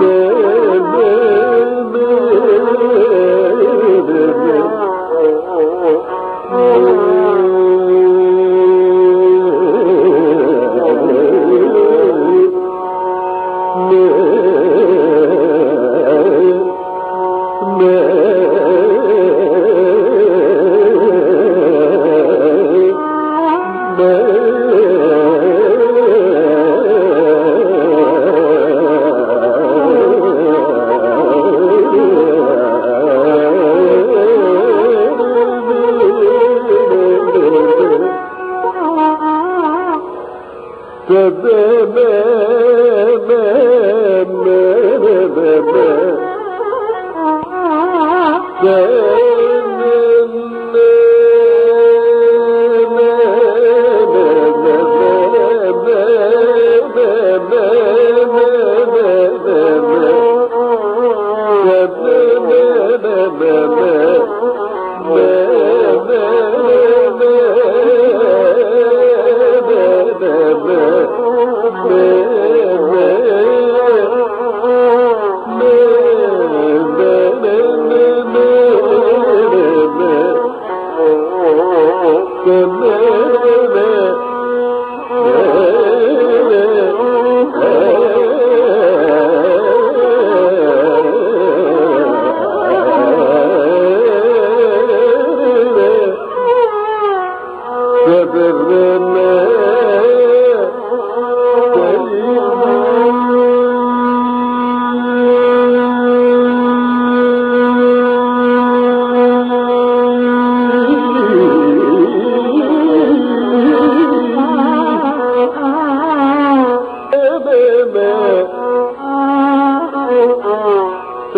Lord.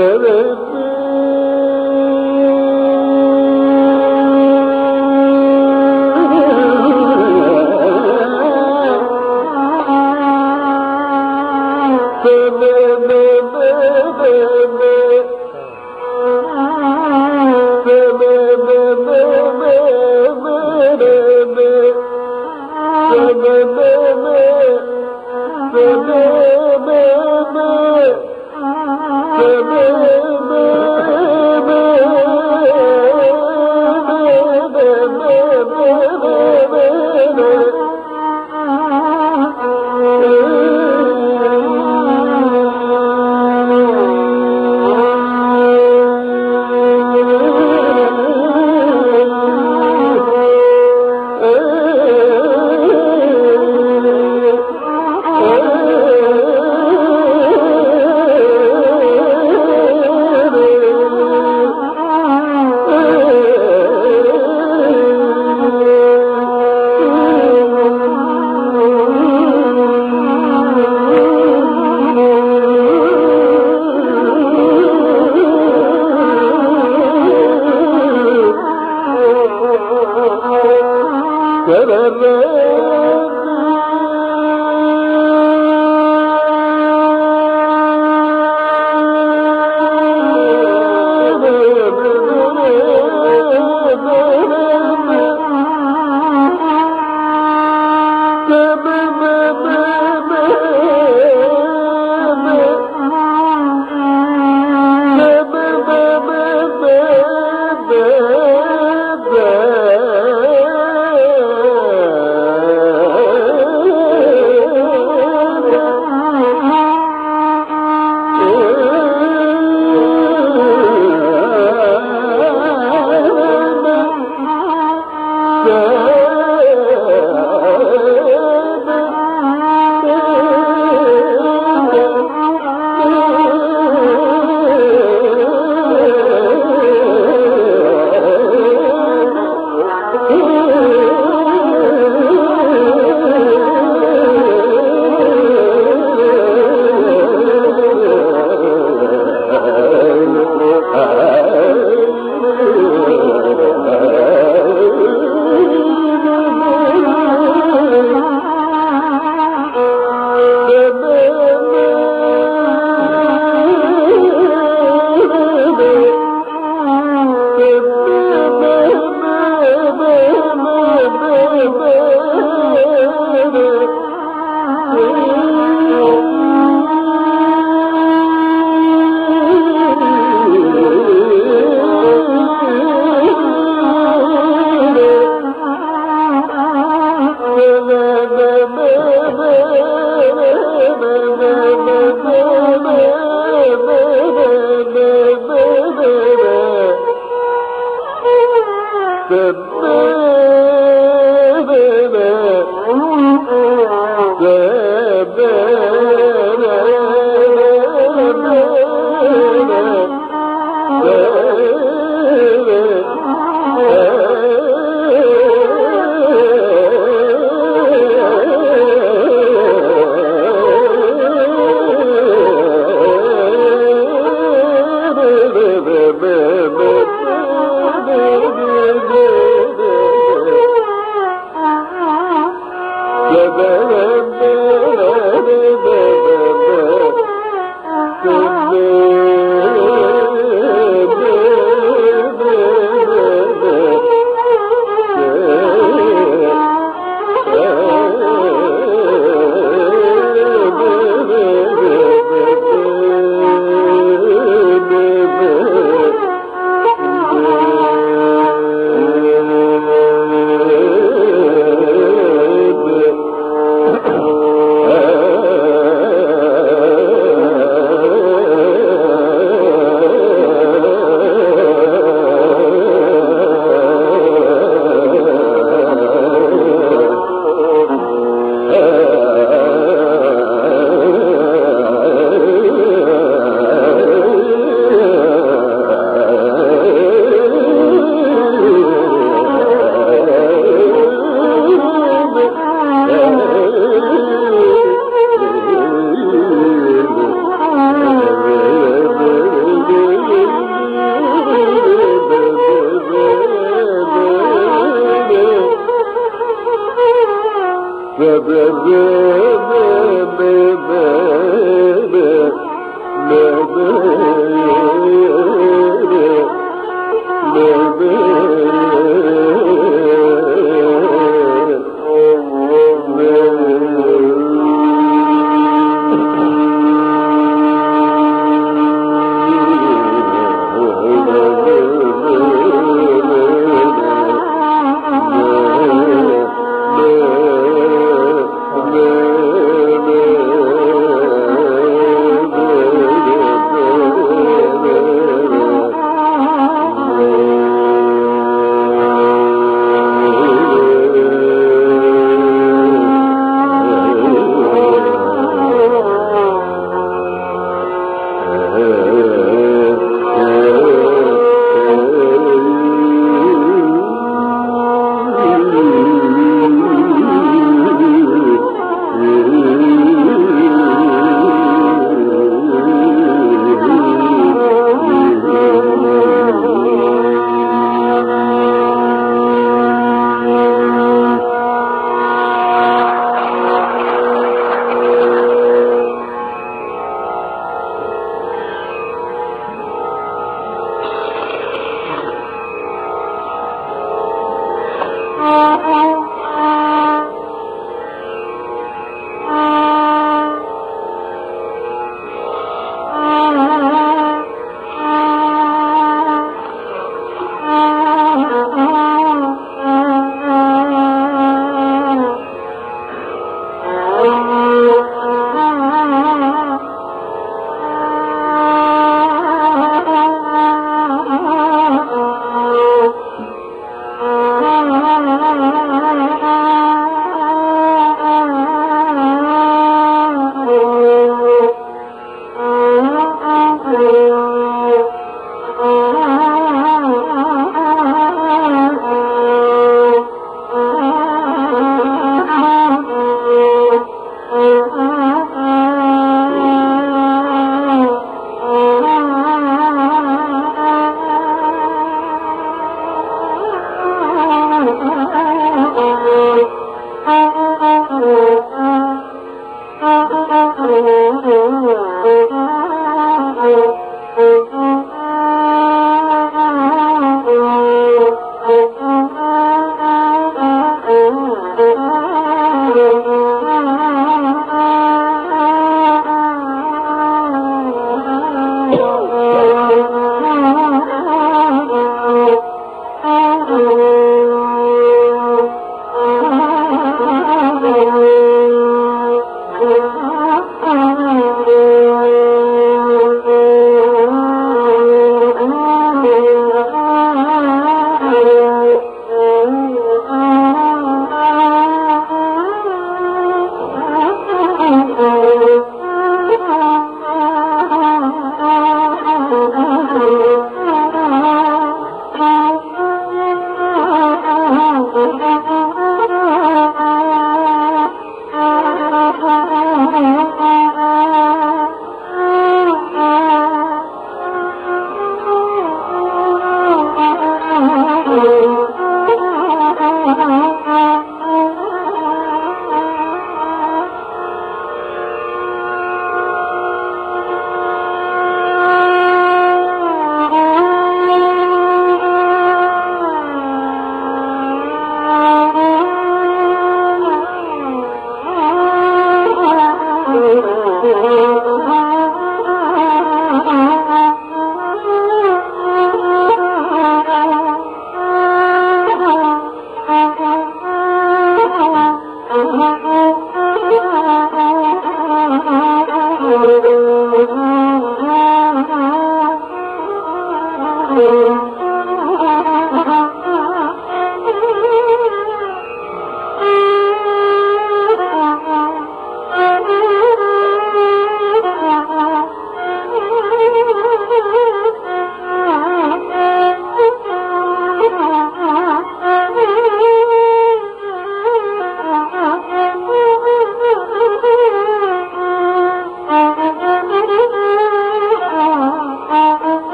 Yeah.